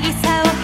渚を